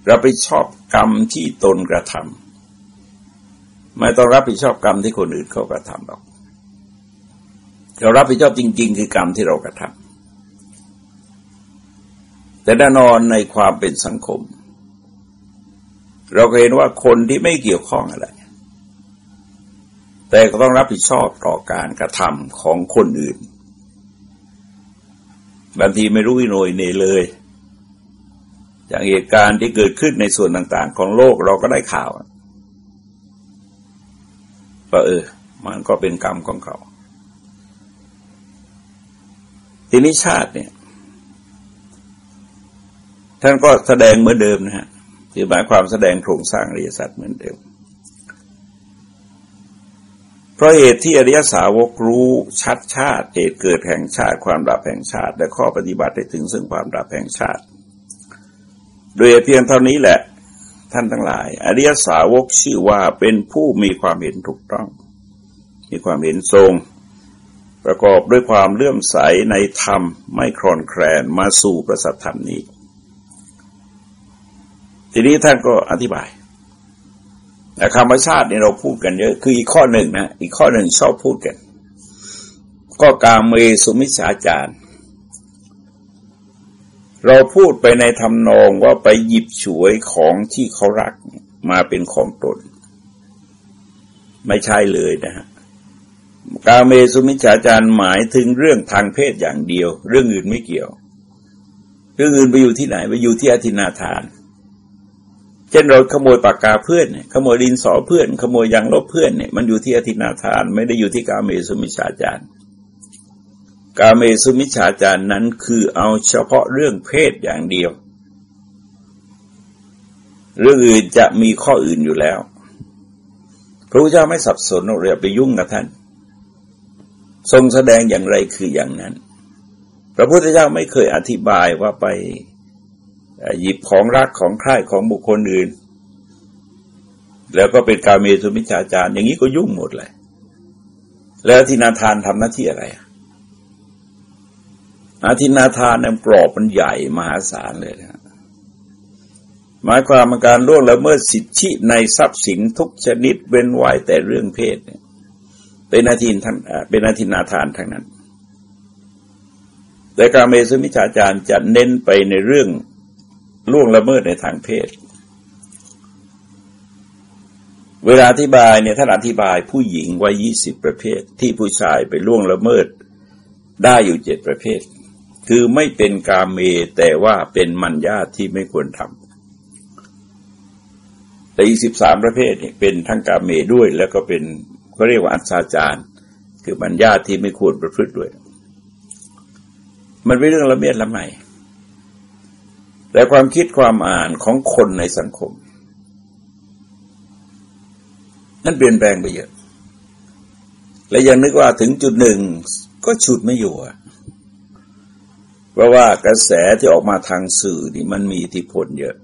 รับผิดชอบกรรมที่ตนกระทำไม่ต้องรับผิดชอบกรรมที่คนอื่นเขากระทำหรอกเรารับผิดชอบจริง ๆ คือกรรมที่เรากระทำแต่แน่นอนในความเป็นสังคม เราเห็นว่าคนที่ไม่เกี่ยวข้องอะไร แต่ก็ต้องรับผิดชอบต่อการกระทำของคนอื่นบางทีไม่รู้วิโนยเนเลย อย่างเหตุการณ์ที่เกิดขึ้นในส่วนต่าง ๆ ของโลกเราก็ได้ข่าวว่าเออ มันก็เป็นกรรมของเขา ทีนี้ชาติเนี่ย ท่านก็แสดงเหมือนเดิมนะฮะคือหมายความแสดงโครงสร้างอริยสัจเหมือนเดิม เพราะเหตุที่อริยสาวกรู้ชัดชาติเหตุเกิดแห่งชาติความดับแห่งชาติ และข้อปฏิบัติได้ถึงซึ่งความดับแห่งชาติ โดยเพียงเท่านี้แหละท่านทั้งหลาย อริยสาวกชื่อว่าเป็นผู้มีความเห็นถูกต้อง มีความเห็นทรง ประกอบด้วยความเลื่อมใสในธรรมไม่คลอนแคลนมาสู่ประสัทธรรมนี้ ทีนี้ท่านก็อธิบาย แต่ธรรมชาติเนี่ยเราพูดกันเยอะ คืออีกข้อหนึ่งนะอีกข้อหนึ่งชอบพูดกัน ก็การเมสุมิชาจารเราพูดไปในทำนองว่าไปหยิบฉวยของที่เขารักมาเป็นของตน ไม่ใช่เลยนะฮะกาเมสุมิจฉาจารหมายถึงเรื่องทางเพศอย่างเดียว เรื่องอื่นไม่เกี่ยว เรื่องอื่นไปอยู่ที่ไหนไปอยู่ที่อธินาทาน เช่นเราขโมยปากกาเพื่อนเนี่ยขโมยดินสอเพื่อน ขโมยยางลบเพื่อนเนี่ยมันอยู่ที่อธินาทาน ไม่ได้อยู่ที่กาเมสุมิจฉาจาร์กาเมสุมิจฉาจาร์นั้นคือเอาเฉพาะเรื่องเพศอย่างเดียว เรื่องอื่นจะมีข้ออื่นอยู่แล้ว พระพุทธเจ้าไม่สับสนเราอย่าไปยุ่งกับท่าน ทรงแสดงอย่างไรคืออย่างนั้น พระพุทธเจ้าไม่เคยอธิบายว่าไป หยิบของรักของใคร่ของบุคคลอื่น แล้วก็เป็นการเมตุมิจฉาจารอย่างนี้ก็ยุ่งหมดเลย แล้วทินาทานทำหน้าที่อะไรอาทินาทานเนี่ยกรอบมันใหญ่มหาศาลเลยนะหมายความว่าการล่วงละเมิดสิทธิในทรัพย์สินทุกชนิดเว้นไว้แต่เรื่องเพศเนี่ยเป็นนาทีทั้งเป็นนาทีนาทานทั้งนั้น แต่การเมสุมิจฉาจารย์จะเน้นไปในเรื่อง ล่วงละเมิดในทางเพศ เวลาอธิบายเนี่ยท่านอธิบายผู้หญิงไว้ยี่สิบประเภท ที่ผู้ชายไปล่วงละเมิดได้อยู่เจ็ดประเภท คือไม่เป็นกาเมแต่ว่าเป็นมัญญาที่ไม่ควรทำแต่อีกสิบสามประเภทเนี่ยเป็นทั้งกาเมด้วย แล้วก็เป็นเขาเรียกว่าอัศจารย์คือบัญญาที่ไม่ควรประพฤติด้วย มันเป็นเรื่องละเมียดละไม แต่ความคิดความอ่านของคนในสังคม นั่นเปลี่ยนแปลงไปเยอะ และยังนึกว่าถึงจุดหนึ่งก็ฉุดไม่อยู่เพราะว่ากระแสที่ออกมาทางสื่อนี่มันมีอิทธิพลเยอะ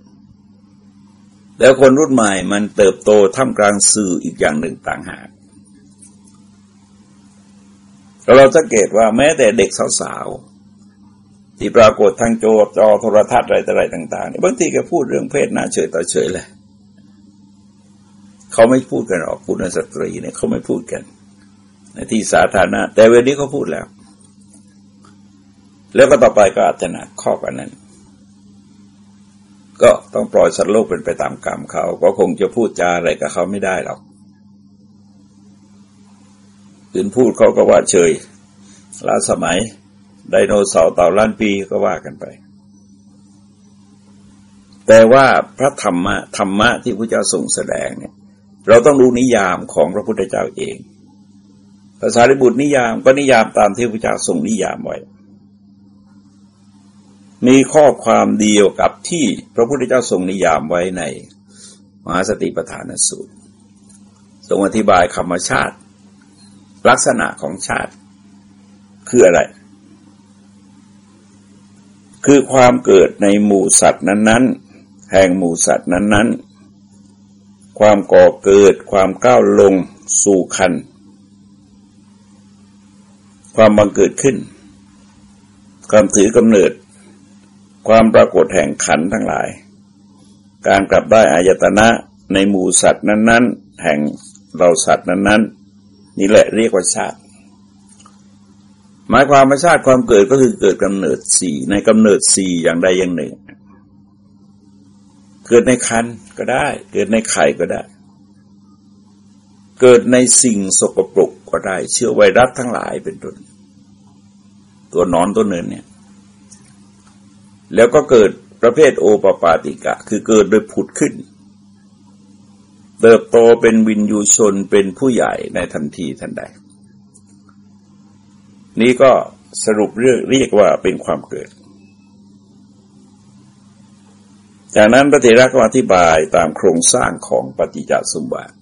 แล้วคนรุ่นใหม่มันเติบโตท่ามกลางสื่ออีกอย่างหนึ่งต่างหากเราสังเกตว่าแม้แต่เด็กสาวๆ ที่ปรากฏทางโจจอโทรทัศน์อะไรต่อะไรต่างๆบางทีก็พูดเรื่องเพศน้าเฉยต่อเฉยเลยเขาไม่พูดกันหรอกพูดในสตรีเนี่ยเขาไม่พูดกันในที่สาธารณะ แต่เวลนี้เขาพูดแล้ว แล้วก็ต่อไปก็อาจจะหนักข้อกันนั้น ก็ต้องปล่อยสัตว์โลกเป็นไปตามกรรมเขา ก็คงจะพูดจาอะไรกับเขาไม่ได้หรอกอื่นพูดเขาก็ว่าเฉยล้าสมัย ไดโนเสาร์เต่าล้านปีก็ว่ากันไป แต่ว่าพระธรรมะธรรมะที่พระเจ้าทรงแสดงเนี่ย เราต้องรู้นิยามของพระพุทธเจ้าเองภาษาริบุตรนิยามก็นิยามตามที่พระเจ้าทรงนิยามไว้ มีข้อความเดียวกับที่พระพุทธเจ้าทรงนิยามไว้ในมหาสติปัฏฐานสูตร ทรงอธิบายธรรมชาติ ลักษณะของชาติคืออะไร คือความเกิดในหมู่สัตว์นั้น ๆ แห่งหมู่สัตว์นั้น ๆ ความก่อเกิดความก้าวลงสู่คัน ความบังเกิดขึ้น ความถือกำเนิด ความปรากฏแห่งขันทั้งหลาย การกลับได้อายตนะในหมู่สัตว์นั้น ๆ แห่งเราสัตว์นั้น ๆ นี่แหละเรียกว่าชาติ หมายความว่าชาติความเกิดก็คือเกิดกำเนิดสี่ในกำเนิดสี่อย่างใดอย่างหนึ่ง เกิดในคันก็ได้ เกิดในไข่ก็ได้ เกิดในสิ่งสกปรกก็ได้ เชื้อไวรัสทั้งหลายเป็นต้นตัวนอนตัวเนินเนี่ย แล้วก็เกิดประเภทโอปปาติกะ คือเกิดโดยผุดขึ้น เติบโตเป็นวินยูชนเป็นผู้ใหญ่ในทันทีทันใด นี้ก็สรุปเรื่องเรียกว่าเป็นความเกิด จากนั้นพระเถระก็อธิบายตามโครงสร้างของปฏิจจสมบัติ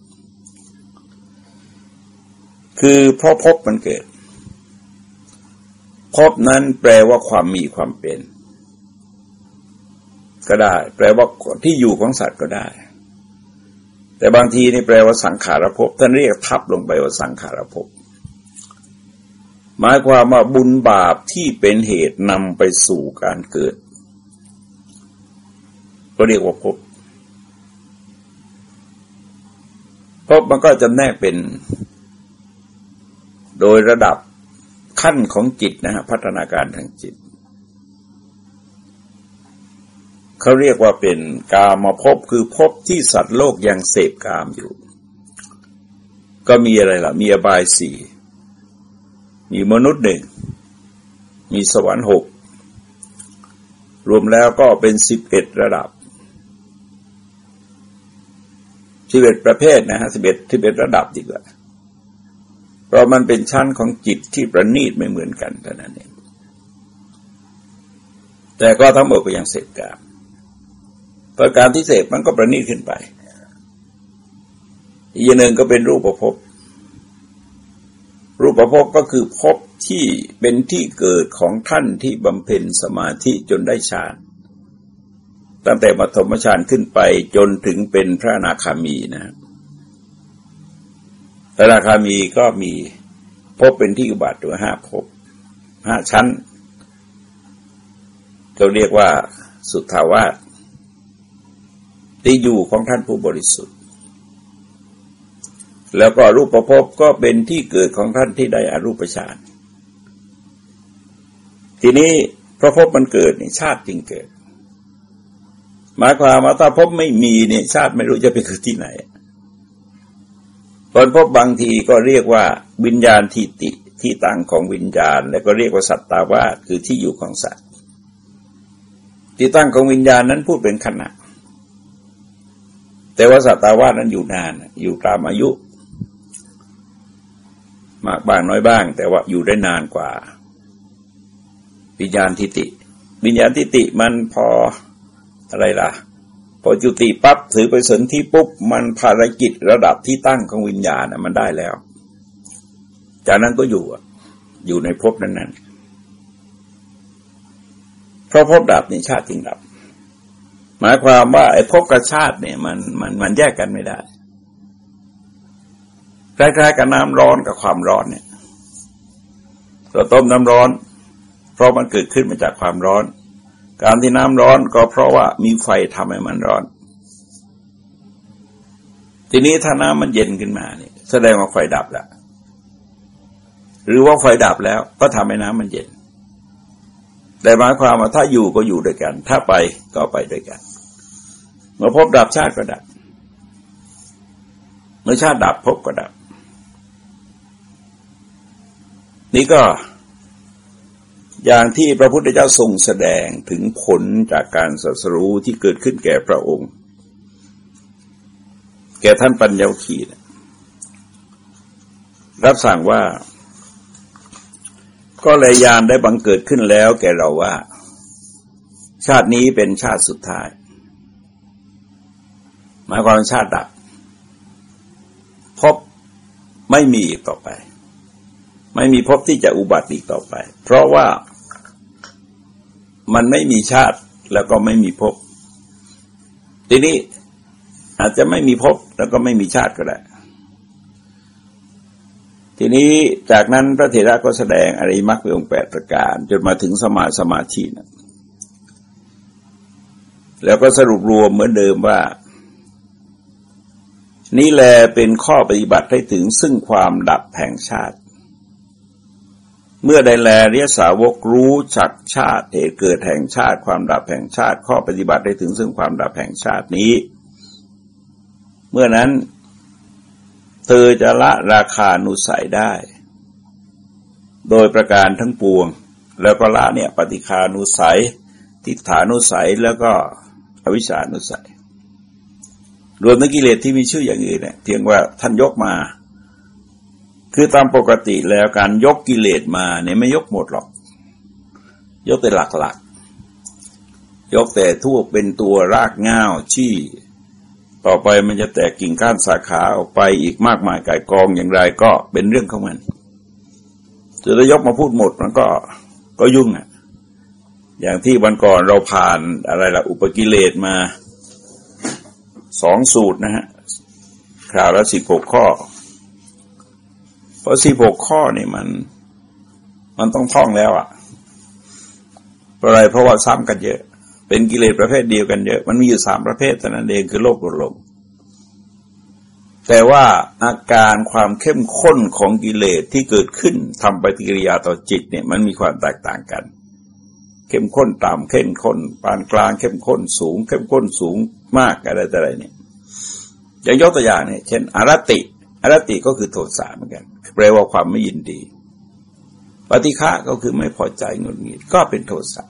คือเพราะพบมันเกิด พบนั้นแปลว่าความมีความเป็น ก็ได้ แปลว่าที่อยู่ของสัตว์ก็ได้ แต่บางทีนี่แปลว่าสังขารภพท่านเรียกทับลงไปว่าสังขารภพ หมายความว่าบุญบาปที่เป็นเหตุนำไปสู่การเกิด ก็เรียกว่าภพภพมันก็จะแนกเป็น โดยระดับขั้นของจิตนะฮะพัฒนาการทางจิต เขาเรียกว่าเป็นกามาพบคือพบที่สัตว์โลกยังเสพกามอยู่ ก็มีอะไรล่ะ มีอบายสี่ มีมนุษย์หนึ่ง มีสวรรค์หก รวมแล้วก็เป็นสิบเอ็ดระดับสิบเอ็ดประเภทนะฮะสิบเอ็ดสิบเอ็ดระดับดีกว่าเพราะมันเป็นชั้นของจิตที่ประณีตไม่เหมือนกันเท่านั้นเองแต่ก็ทั้งหมดก็ยังเสพกามประการที่เสพมันก็ประณีตขึ้นไป อีกหนึ่งก็เป็นรูปประพบ รูปประพก็คือภพที่เป็นที่เกิดของท่านที่บำเพ็ญสมาธิจนได้ฌานตั้งแต่มัธมฌานขึ้นไปจนถึงเป็นพระนาคามีนะครับพระราคามีก็มีพบเป็นที่อุบัติตัวห้าพบห้าชั้นเราเรียกว่าสุทธาวาสที่อยู่ของท่านผู้บริสุทธิ์ แล้วก็รูปประพบก็เป็นที่เกิดของท่านที่ได้อารูปฌานทีนี้พระพบมันเกิดนี่ชาติจึงเกิด หมายความว่าถ้าพบไม่มีเนี่ยชาติไม่รู้จะไปเกิดที่ไหนคนพบบางทีก็เรียกว่าวิญญาณทิติที่ตั้งของวิญญาณ แล้วก็เรียกว่าสัตตาวาสคือที่อยู่ของสัตว์ ที่ตั้งของวิญญาณนั้นพูดเป็นขณะแต่ว่าสัตตาวาสนั้นอยู่นานอยู่ตามอายุ มากบ้างน้อยบ้าง แต่ว่าอยู่ได้นานกว่า วิญญาณทิติ วิญญาณทิติมันพออะไรล่ะ พอจุติปั๊บถือไปสนที่ปุ๊บ มันภารกิจระดับที่ตั้งของวิญญาณมันได้แล้ว จากนั้นก็อยู่อยู่ในภพนั้นๆเพราะภพดับนี่ชาติจริงดับ หมายความว่าไอ้ภพกับชาติเนี่ยมันมันมันแยกกันไม่ได้ คล้ายๆกับน้ำร้อนกับความร้อนเนี่ยเราต้มน้ำร้อน เพราะมันเกิดขึ้นมาจากความร้อน การที่น้ำร้อนก็เพราะว่ามีไฟทำให้มันร้อน ทีนี้ถ้าน้ำมันเย็นขึ้นมาเนี่ยแสดงว่าไฟดับแล้วหรือว่าไฟดับแล้วก็ทำให้น้ำมันเย็น แต่หมายความว่าถ้าอยู่ก็อยู่ด้วยกัน ถ้าไปก็ไปด้วยกัน เมื่อพบดับชาติก็ดับ เมื่อชาติดับพบก็ดับ นี่ก็ อย่างที่พระพุทธเจ้าทรงแสดงถึงผลจากการสัสรู้ที่เกิดขึ้นแก่พระองค์ แก่ท่านปัญญาขีรับสั่งว่า ก็เลยยานได้บังเกิดขึ้นแล้ว แก่เราว่า ชาตินี้เป็นชาติสุดท้าย หมายความชาติดับพบไม่มีอีกต่อไป ไม่มีพบที่จะอุบัติอีกต่อไป เพราะว่ามันไม่มีชาติแล้วก็ไม่มีพบทีนี้อาจจะไม่มีพบแล้วก็ไม่มีชาติก็ได้ ทีนี้จากนั้นพระเถระก็แสดงอริมักเป็นองค์แปดประการ จนมาถึงสมาสมาธินะแล้วก็สรุปรวมเหมือนเดิมว่า นี่แลเป็นข้อปฏิบัติให้ถึงซึ่งความดับแห่งชาติ เมื่อใดแลเรียสาวกรู้จักชาติเหตุเกิดแห่งชาติ ความดับแห่งชาติ ข้อปฏิบัติได้ถึงซึ่งความดับแห่งชาตินี้ เมื่อนั้น เธอจะละราคานุสัยได้ โดยประการทั้งปวง แล้วก็ละเนี่ยปฏิคานุสัย ทิฏฐานุสัยแล้วก็อวิชานุสัย รวมทั้งกิเลสที่มีชื่ออย่างอื่นเนี่ยเพียงว่าท่านยกมา คือตามปกติแล้วการยกกิเลสมาเนี่ยไม่ยกหมดหรอก ยกแต่หลักๆ ยกแต่ทั่วเป็นตัวรากง่าวชี้ต่อไปมันจะแตกกิ่งก้านสาขาออกไปอีกมากมายกายกองอย่างไรก็เป็นเรื่องของมันจะยกมาพูดหมดมันก็ก็ยุ่งอะ อย่างที่วันก่อนเราผ่านอะไรล่ะอุปกิเลสมาสองสูตรนะฮะคราวละสิบหกข้อ ราะสิบหกข้อนี่มัน มันต้องท่องแล้วอะเพราะอะไรเพราะว่าซ้ำกันเยอะ เป็นกิเลสประเภทเดียวกันเยอะ มันมีอยู่สามประเภทแต่นั้นเองคือโลภโกรธหลงแต่ว่าอาการความเข้มข้นของกิเลสที่เกิดขึ้นทำปฏิกิริยาต่อจิตเนี่ยมันมีความแตกต่างกัน เข้มข้นต่ำเข้มข้น ปานกลางเข้มข้นสูง เข้มข้นสูงมากอะไรต่ออะไรเนี่ยอย่างยกตัวอย่างเนี่ยเช่นอารติอารติก็คือโทสะเหมือนกัน แปลว่าความไม่ยินดี ปฏิฆะก็คือไม่พอใจงุนงิดก็เป็นโทสะ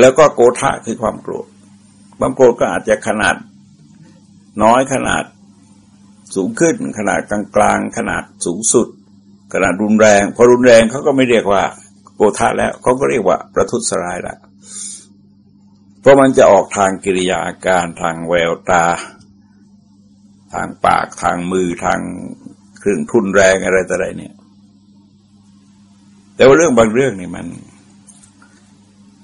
แล้วก็โกธะคือความโกรธความโกรธก็อาจจะขนาดน้อยขนาดสูงขึ้น ขนาดกลางกลางขนาดสูงสุด ขนาดรุนแรงพอรุนแรงเขาก็ไม่เรียกว่าโกธะแล้วเขาก็เรียกว่าประทุษร้ายละเพราะมันจะออกทางกิริยาอาการทางแววตา ทางปากทางมือทางเครื่องทุนแรงอะไรต่ออะไรเนี่ย แต่ว่าเรื่องบางเรื่องนี่มัน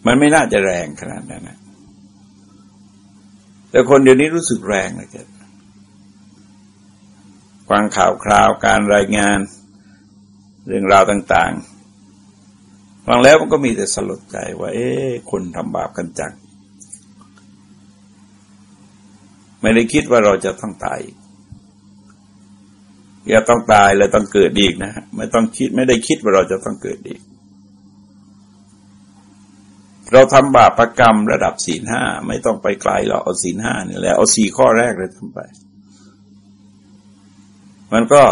มันไม่น่าจะแรงขนาดนั้นนะแต่คนเดี๋ยวนี้รู้สึกแรงนะเกิดฟังข่าวคราวการรายงาน เรื่องราวต่าง ๆ ฟังแล้วมันก็มีแต่สลดใจว่า เอ๊ะคนทำบาปกันจัง ไม่ได้คิดว่าเราจะต้องตายอย่าต้องตายแล้วต้องเกิดอีกนะไม่ต้องคิดไม่ได้คิดว่าเราจะต้องเกิดอีก เราทำบาปรกรรมระดับศีลห้าไม่ต้องไปไกลเราเอาศีลห้านี่แหละเอาสี่ข้อแรกเลยทำไป มันก็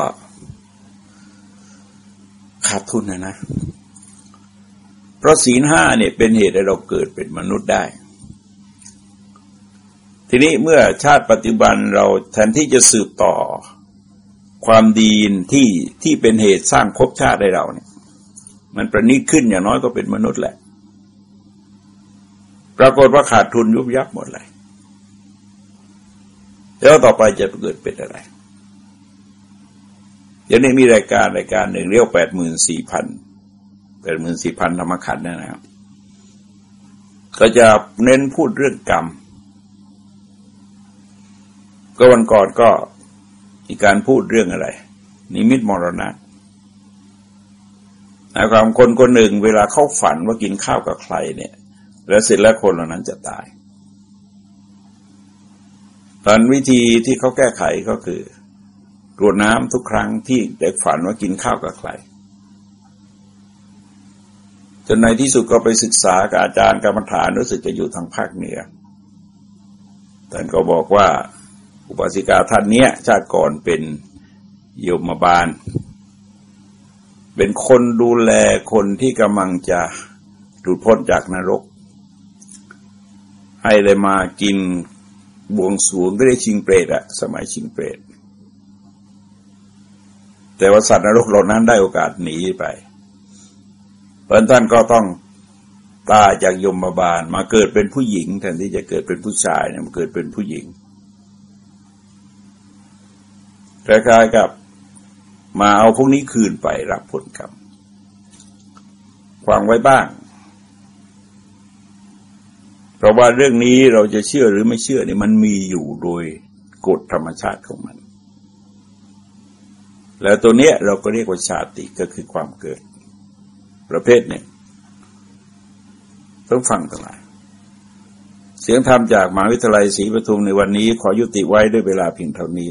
ขาดทุนนะนะ เพราะศีลห้าเนี่ยเป็นเหตุให้เราเกิดเป็นมนุษย์ได้ ทีนี้เมื่อชาติปัจจุบันเราแทนที่จะสืบต่อความดีที่ที่เป็นเหตุสร้างภพชาติให้เราเนี่ย มันประณีตขึ้นอย่างน้อยก็เป็นมนุษย์แหละ ปรากฏว่าขาดทุนยุบยับหมดเลยแล้วต่อไปจะเกิดเป็นอะไรเดี๋ยวนี้มีรายการรายการหนึ่งเรียกแปดหมื่นสี่พันแปดหมื่นสี่พันธรรมขันนะครับ ก็จะเน้นพูดเรื่องกรรม ก็วันก่อนก็มีการพูดเรื่องอะไร นิมิตมรณะนะครับคนคนหนึ่งเวลาเข้าฝันว่ากินข้าวกับใครเนี่ย แล้วเสร็จแล้วคนเหล่านั้นจะตายตอนวิธีที่เขาแก้ไขก็คือกรวดน้ำทุกครั้งที่เด็กฝันว่ากินข้าวกับใครจนในที่สุดก็ไปศึกษากับอาจารย์กรรมฐานรู้สึกจะอยู่ทางภาคเหนือท่านก็บอกว่า อุปสิกาท่านเนี้ย ชาติก่อนเป็นโยมบาล เป็นคนดูแลคนที่กำลังจะหลุดพ้นจากนรก ให้เลยมากินบวงสรวงก็ได้ชิงเปรตอะสมัยชิงเปรตแต่ว่าสัตว์นรกเหล่านั้นได้โอกาสหนีไปเพราะท่านก็ต้องตายจากยมบาลมาเกิดเป็นผู้หญิงแทนที่จะเกิดเป็นผู้ชายเนี่ยมาเกิดเป็นผู้หญิง คล้ายๆกับ มาเอาพวกนี้คืนไปรับผลกรรมฟังไว้บ้าง เพราะว่าเรื่องนี้เราจะเชื่อหรือไม่เชื่อเนี่ยมันมีอยู่โดยกฎธรรมชาติของมัน แล้วตัวเนี้ยเราก็เรียกว่าชาติก็คือความเกิด ประเภทหนึ่งต้องฟังทั้งหลายเสียงธรรมจากมหาวิทยาลัยศรีปทุมในวันนี้ขอยุติไว้ด้วยเวลาเพียงเท่านี้